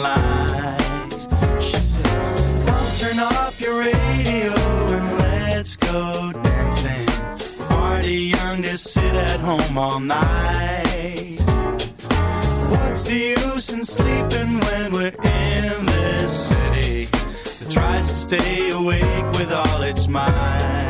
Lies. She says, Come turn off your radio and let's go dancing. Far too young to sit at home all night. What's the use in sleeping when we're in this city that tries to stay awake with all its might?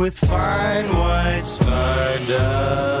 with fine white stardust.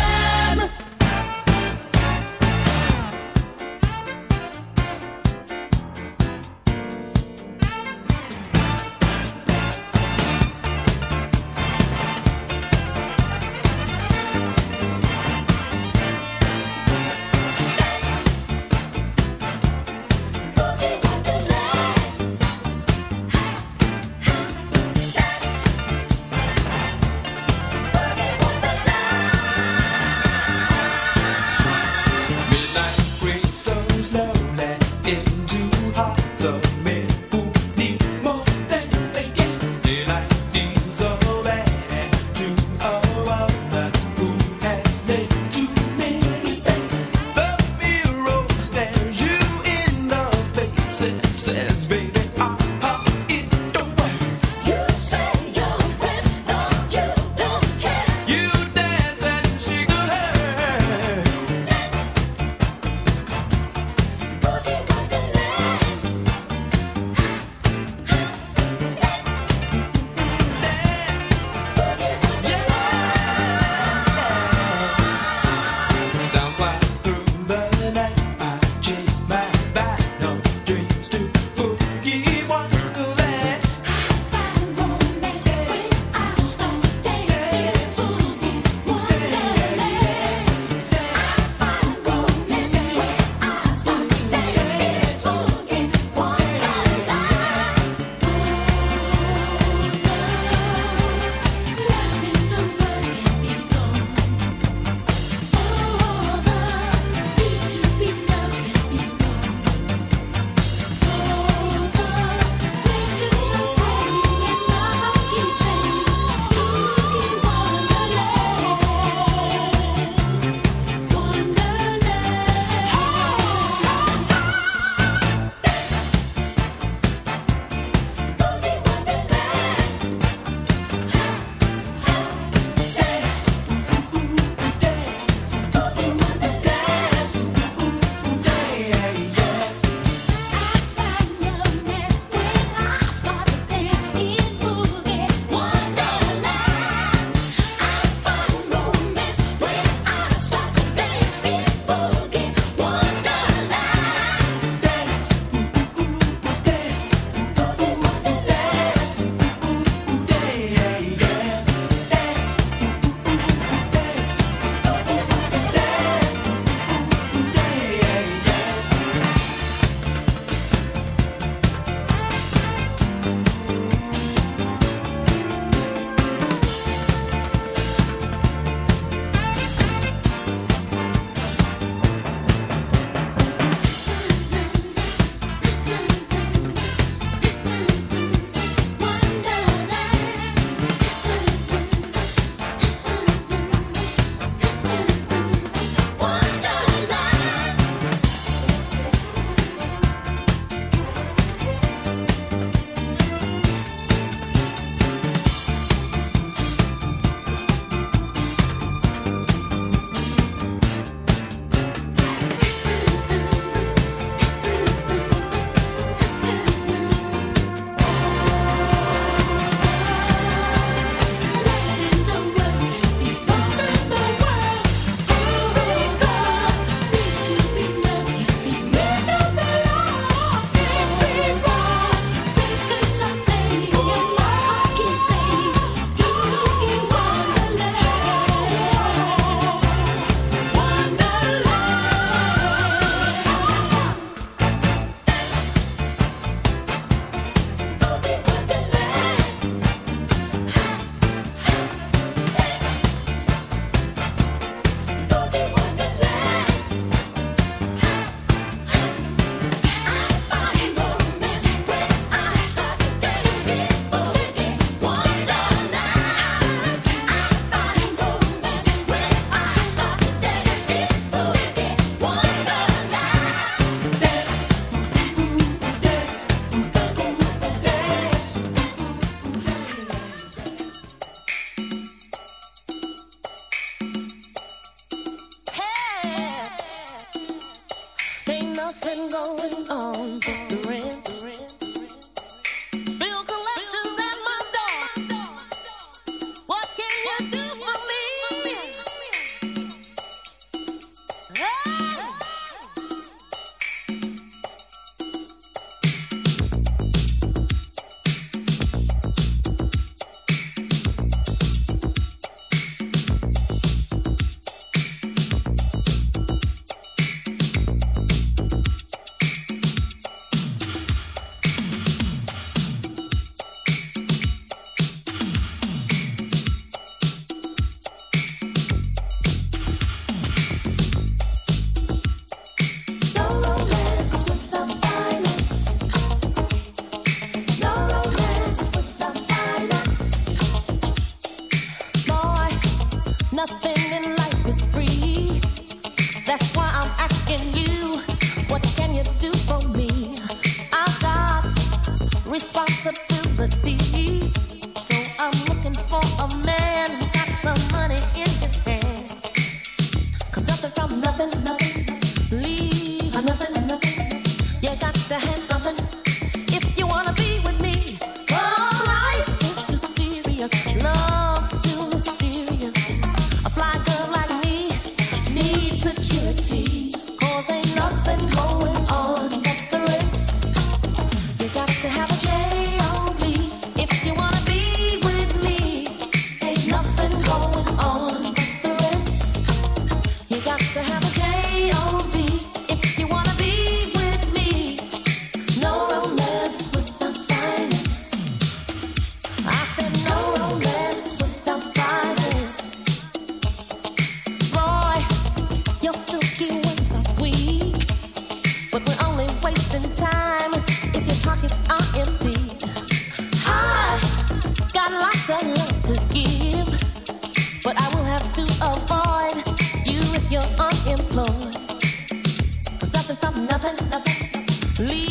nothing, nothing. Leave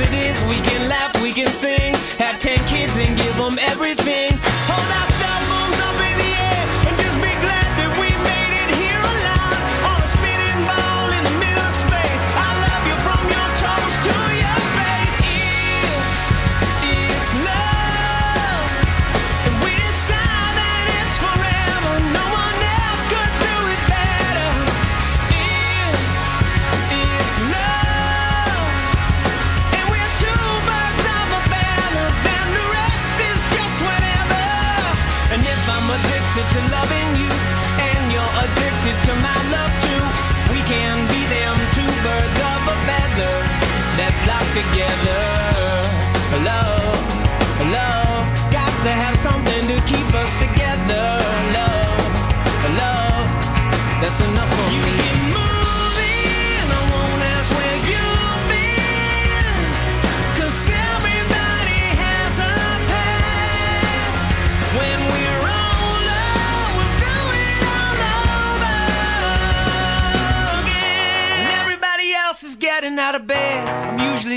it is. We can laugh, we can sing. Have 10 kids and give them everything. together.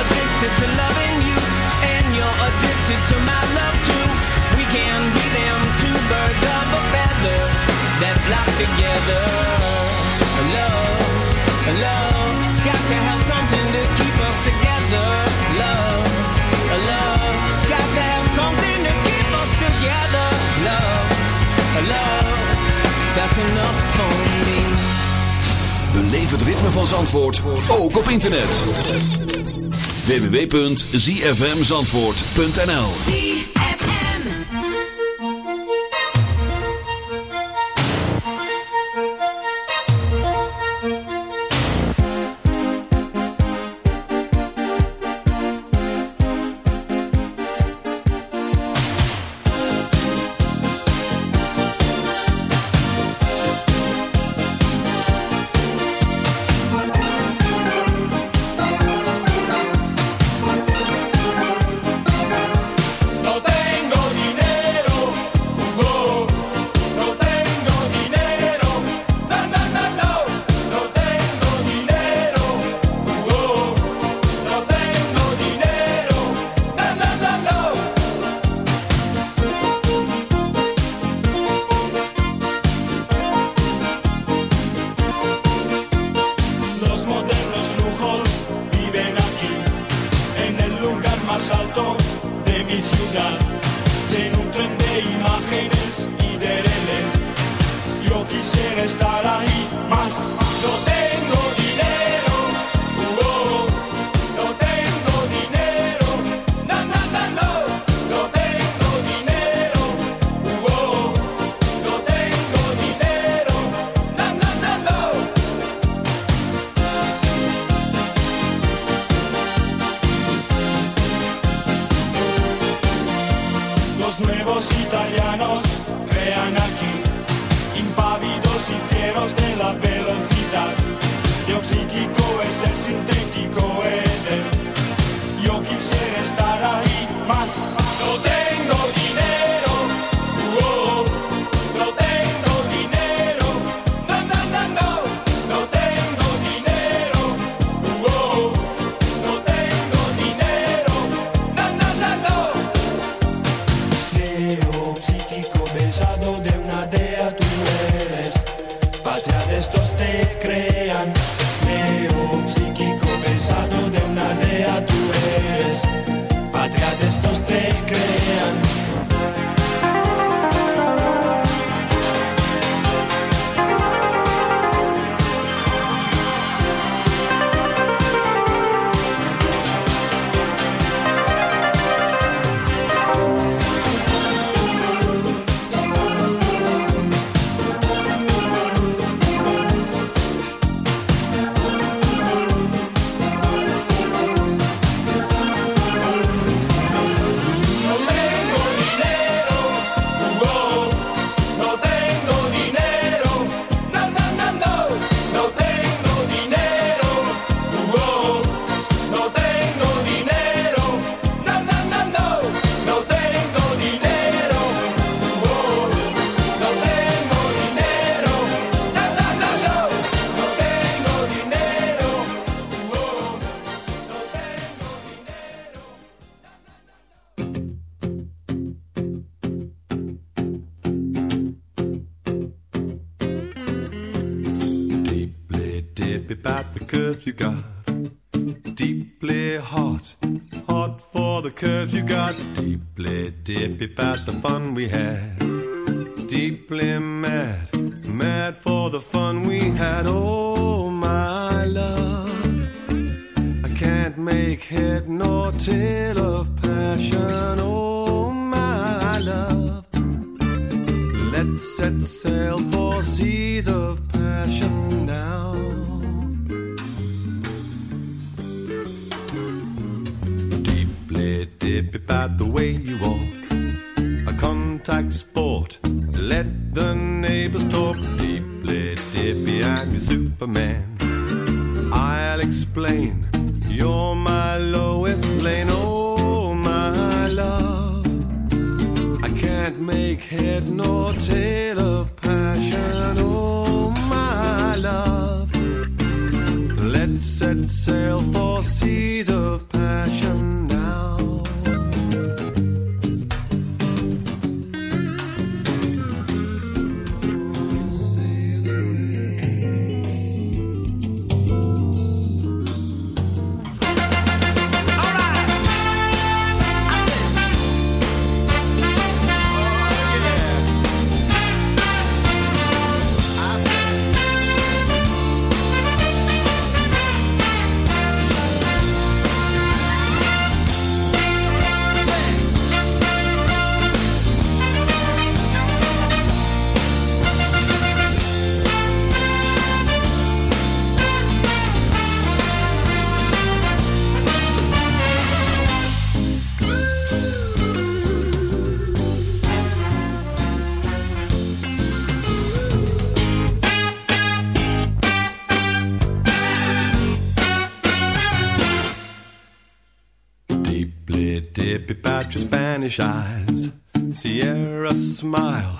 addicted to loving you, and you're addicted to my love too. We can be them two birds of a feather that flock together. Love, love, got to have something to keep us together. Love, love, got to have something to keep us together. Love, love, that's enough for me. Beleef het ritme van Zandvoort, ook op internet www.zfmzandvoort.nl about the curves you got. Deeply hot, hot for the curves you got. Deeply Deep about the fun we had. eyes, Sierra smile.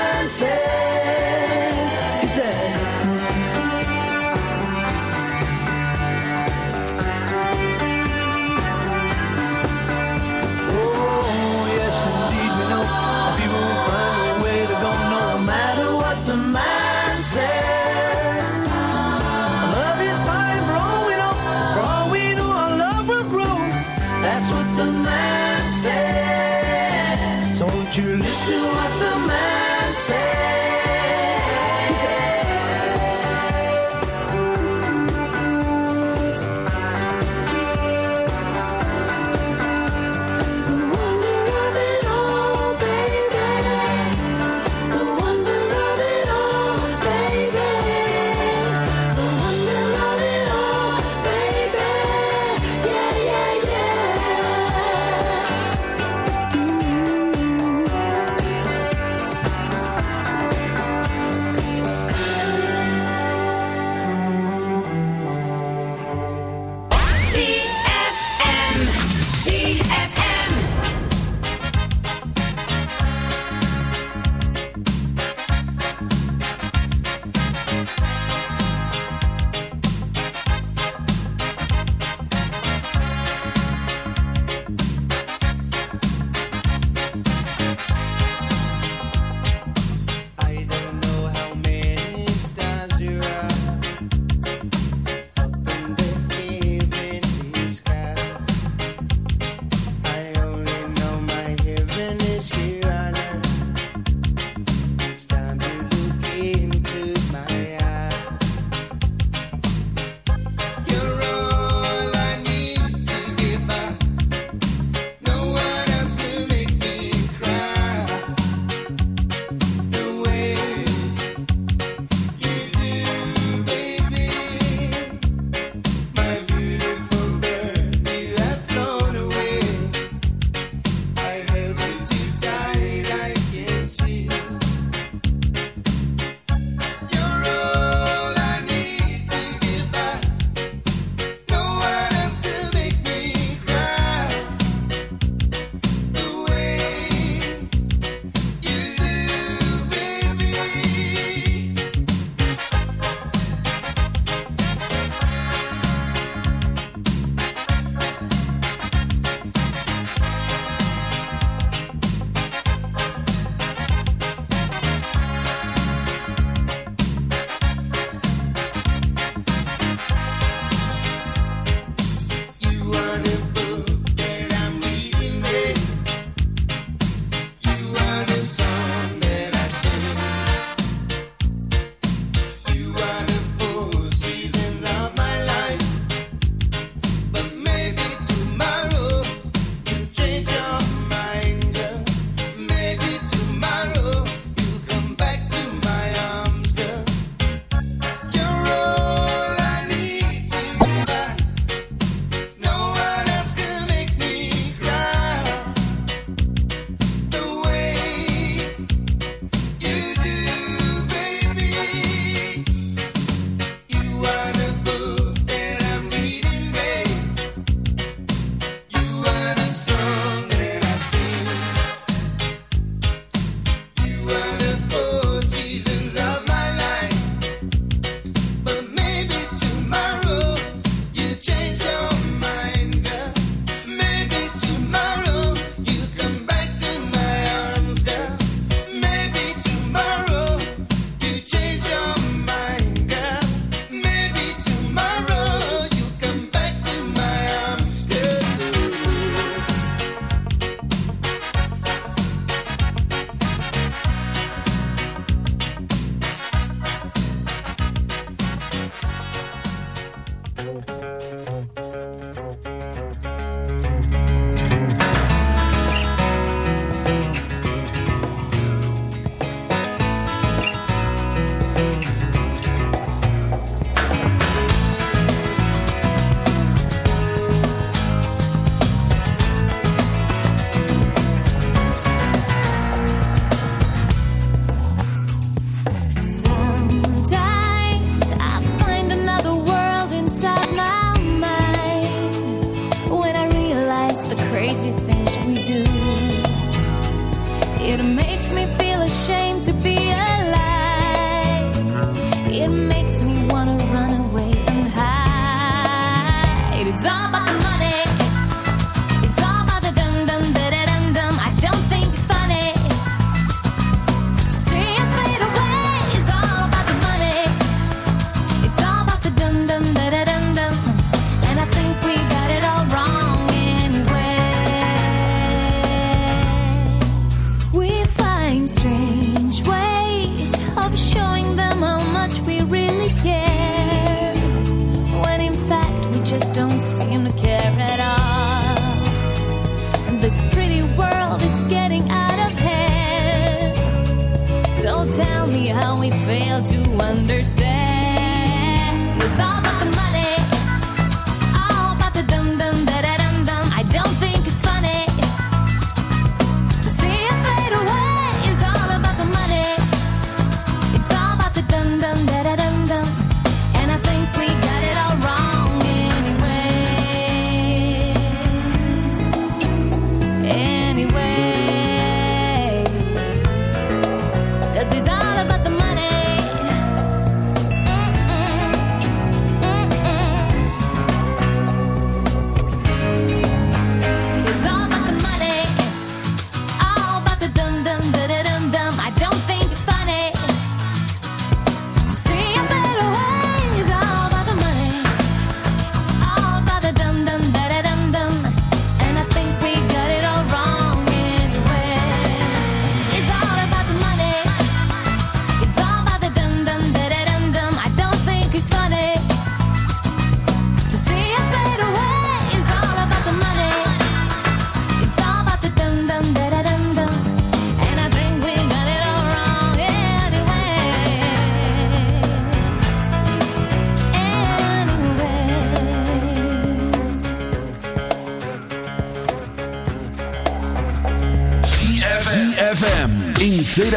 we fail to understand.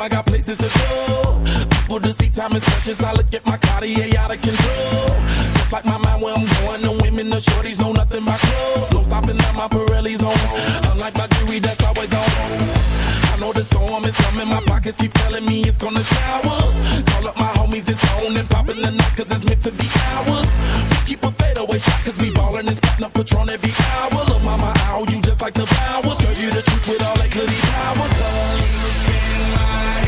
I got places to go. People to see, time is precious. I look at my Cartier out of control. Cause shorties know nothing but clothes. No stopping at my Pirelli's on. Unlike my jewelry that's always on. I know the storm is coming. My pockets keep telling me it's gonna shower. Call up my homies, it's on and popping the night cause it's meant to be ours. We keep a fadeaway shot cause we ballin' and spittin' up Patron every hour. Look, mama, ow, you just like the flowers. Girl, you the truth with all that goody power. Don't you spend my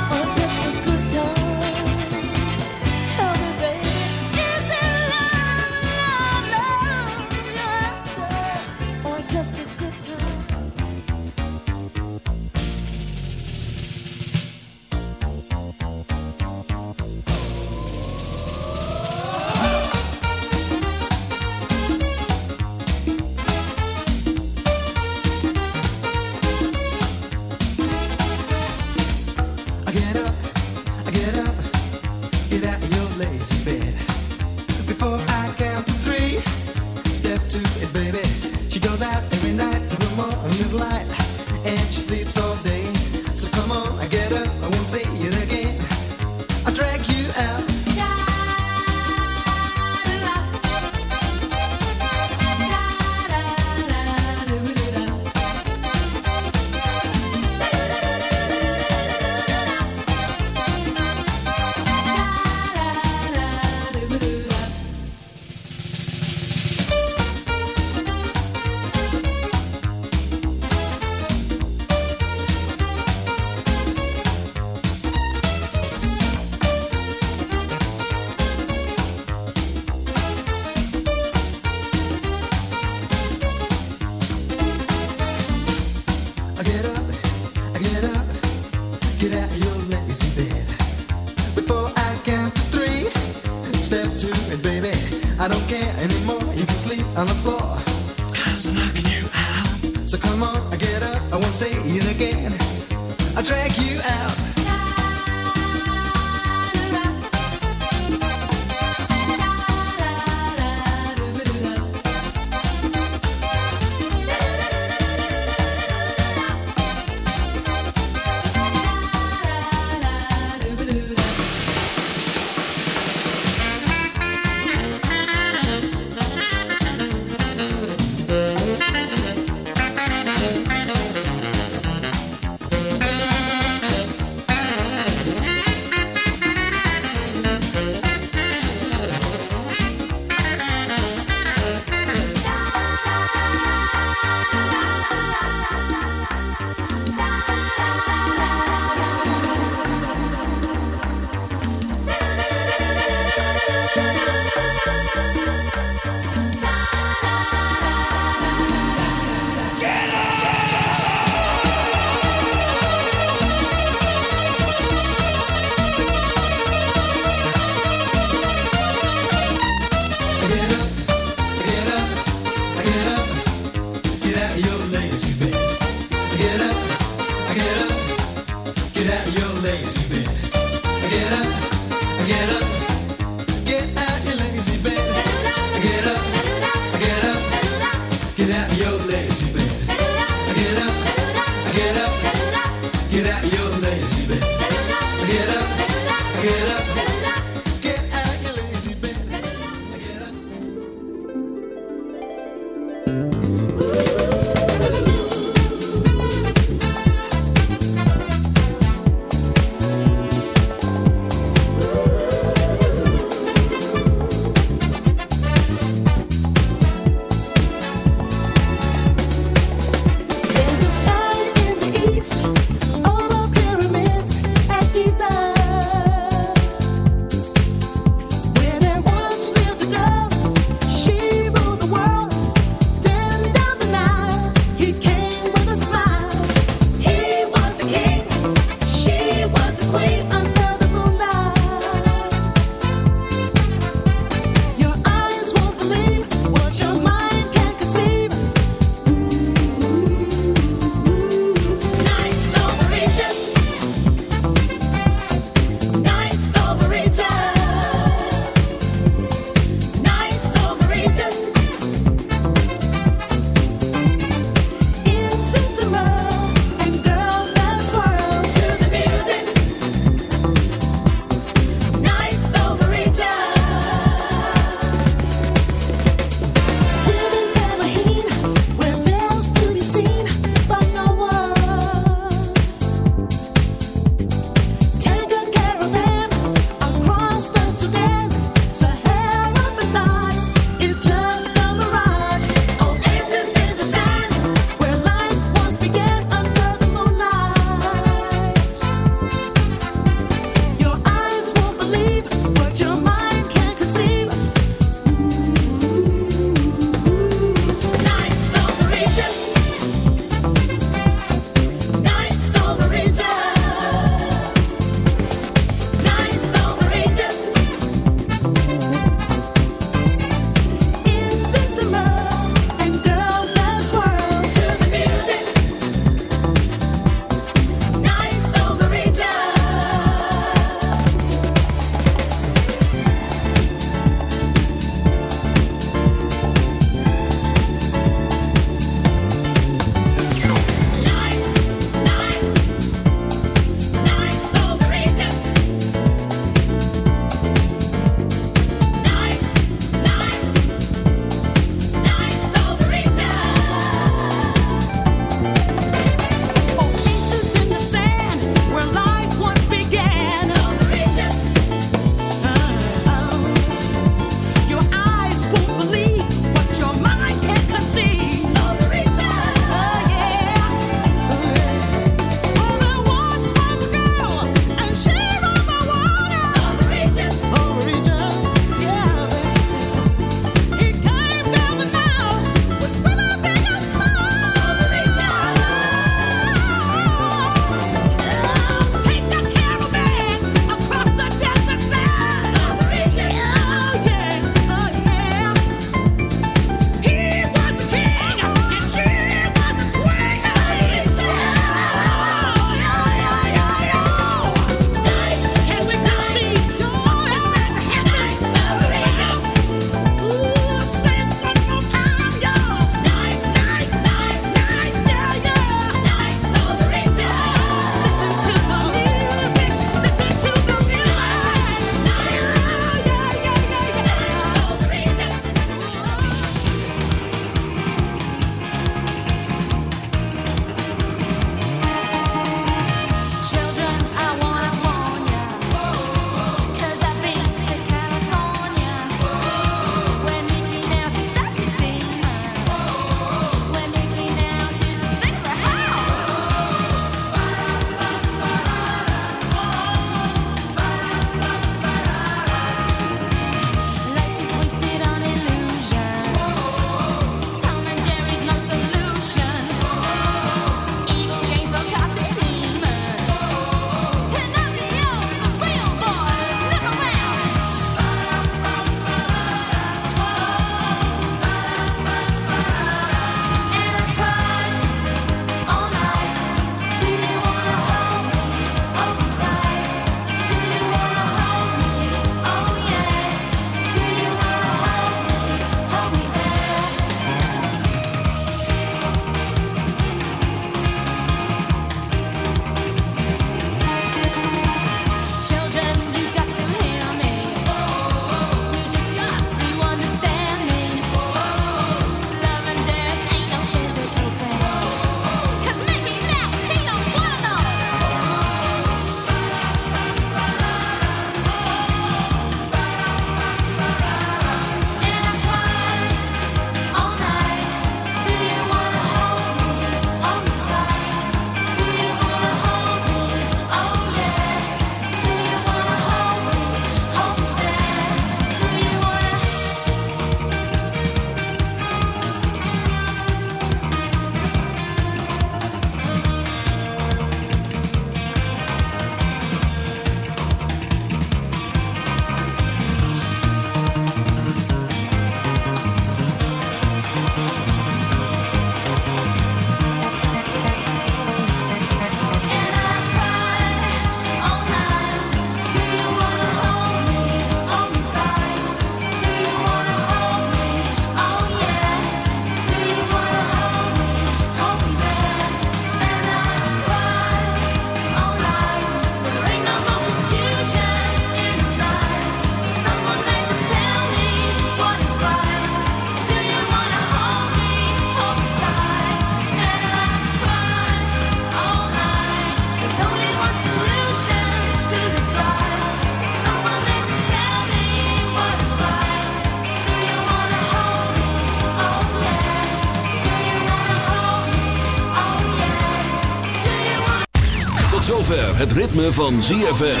Ritme van ZFM.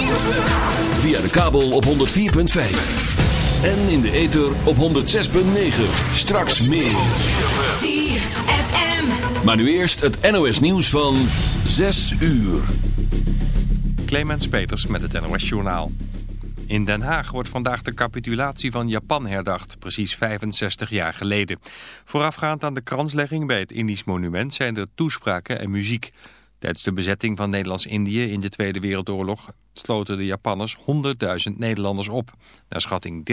Via de kabel op 104.5. En in de ether op 106.9. Straks meer. ZFM. Maar nu eerst het NOS nieuws van 6 uur. Clemens Peters met het NOS Journaal. In Den Haag wordt vandaag de capitulatie van Japan herdacht, precies 65 jaar geleden. Voorafgaand aan de kranslegging bij het Indisch monument zijn er toespraken en muziek. Tijdens de bezetting van Nederlands-Indië in de Tweede Wereldoorlog sloten de Japanners 100.000 Nederlanders op. Naar schatting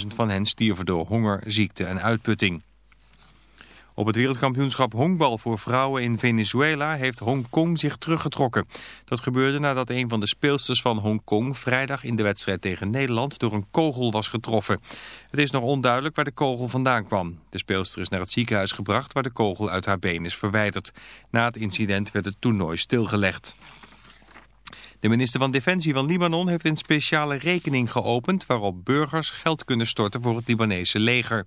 13.000 van hen stierven door honger, ziekte en uitputting. Op het wereldkampioenschap honkbal voor vrouwen in Venezuela heeft Hongkong zich teruggetrokken. Dat gebeurde nadat een van de speelsters van Hongkong vrijdag in de wedstrijd tegen Nederland door een kogel was getroffen. Het is nog onduidelijk waar de kogel vandaan kwam. De speelster is naar het ziekenhuis gebracht waar de kogel uit haar been is verwijderd. Na het incident werd het toernooi stilgelegd. De minister van Defensie van Libanon heeft een speciale rekening geopend waarop burgers geld kunnen storten voor het Libanese leger.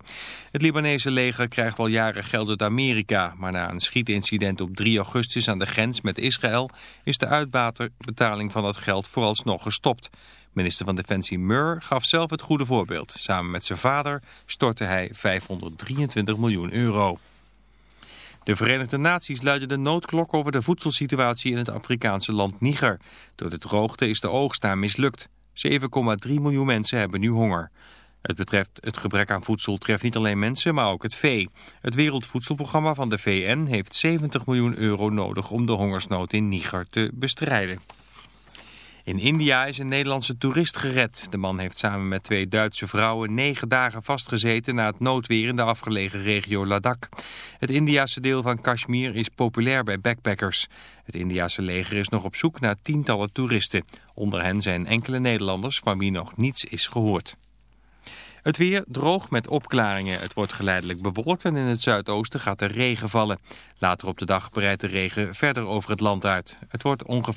Het Libanese leger krijgt al jaren geld uit Amerika, maar na een schietincident op 3 augustus aan de grens met Israël is de uitbetaling van dat geld vooralsnog gestopt. Minister van Defensie Mur gaf zelf het goede voorbeeld. Samen met zijn vader stortte hij 523 miljoen euro. De Verenigde Naties luiden de noodklok over de voedselsituatie in het Afrikaanse land Niger. Door de droogte is de oogst daar mislukt. 7,3 miljoen mensen hebben nu honger. Het betreft het gebrek aan voedsel treft niet alleen mensen, maar ook het vee. Het Wereldvoedselprogramma van de VN heeft 70 miljoen euro nodig om de hongersnood in Niger te bestrijden. In India is een Nederlandse toerist gered. De man heeft samen met twee Duitse vrouwen negen dagen vastgezeten na het noodweer in de afgelegen regio Ladakh. Het Indiase deel van Kashmir is populair bij backpackers. Het Indiase leger is nog op zoek naar tientallen toeristen. Onder hen zijn enkele Nederlanders van wie nog niets is gehoord. Het weer droog met opklaringen. Het wordt geleidelijk bewolkt en in het zuidoosten gaat er regen vallen. Later op de dag breidt de regen verder over het land uit. Het wordt ongeveer